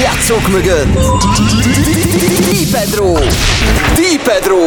játszók mögött Di Pedro Di Pedro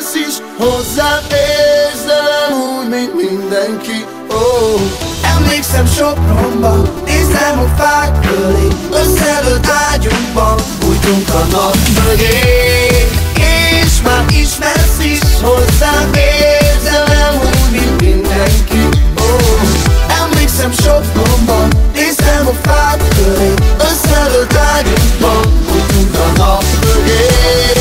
ismersz is Hozzám érzelem úgy, mint mindenki oh. Emlékszem Sopronban, nézem a fák köré Összelőtt ágyunkban, bújtunk a nap mögé És már ismersz is Hozzám érzelem úgy, mint mindenki oh. Emlékszem Sopronban, néztem a fák köré Összelőtt ágyunkban, bújtunk a nap mögé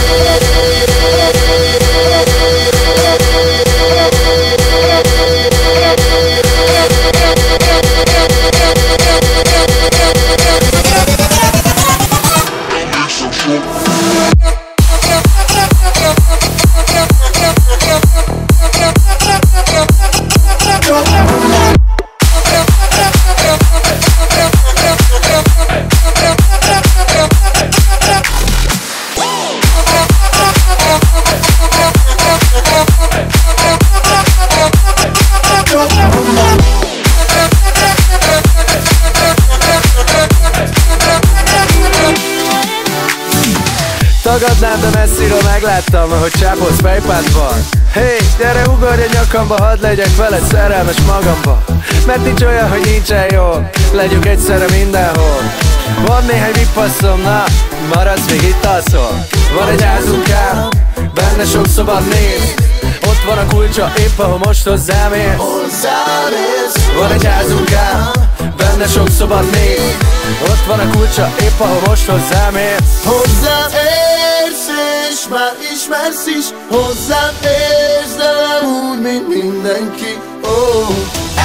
Tagadnám, de messziről megláttam, ahogy csápolsz fejpádban Hey, gyere ugorj a nyakamba, hadd legyek veled szerelmes magamba. Mert nincs olyan, hogy nincsen jó, legyünk egyszerre mindenhol. Van néhány vipasszom, na, maradsz még itt alszol. Van egy házunkám, benne sok szabad néz. Ott van a kulcsa, épp ahol most hozzám érsz Van egy házunkám, benne sok szabad néz. Ott van a kulcsa, épp ahol most hozzám érsz Hozzám érsz és már ismersz is Hozzám érzelem úgy, mint mindenki oh.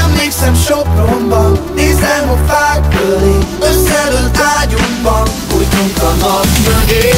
Emlékszem Sopronban, nézem a fák köré Összelőtt ágyunkban, bújtunk a nap mögé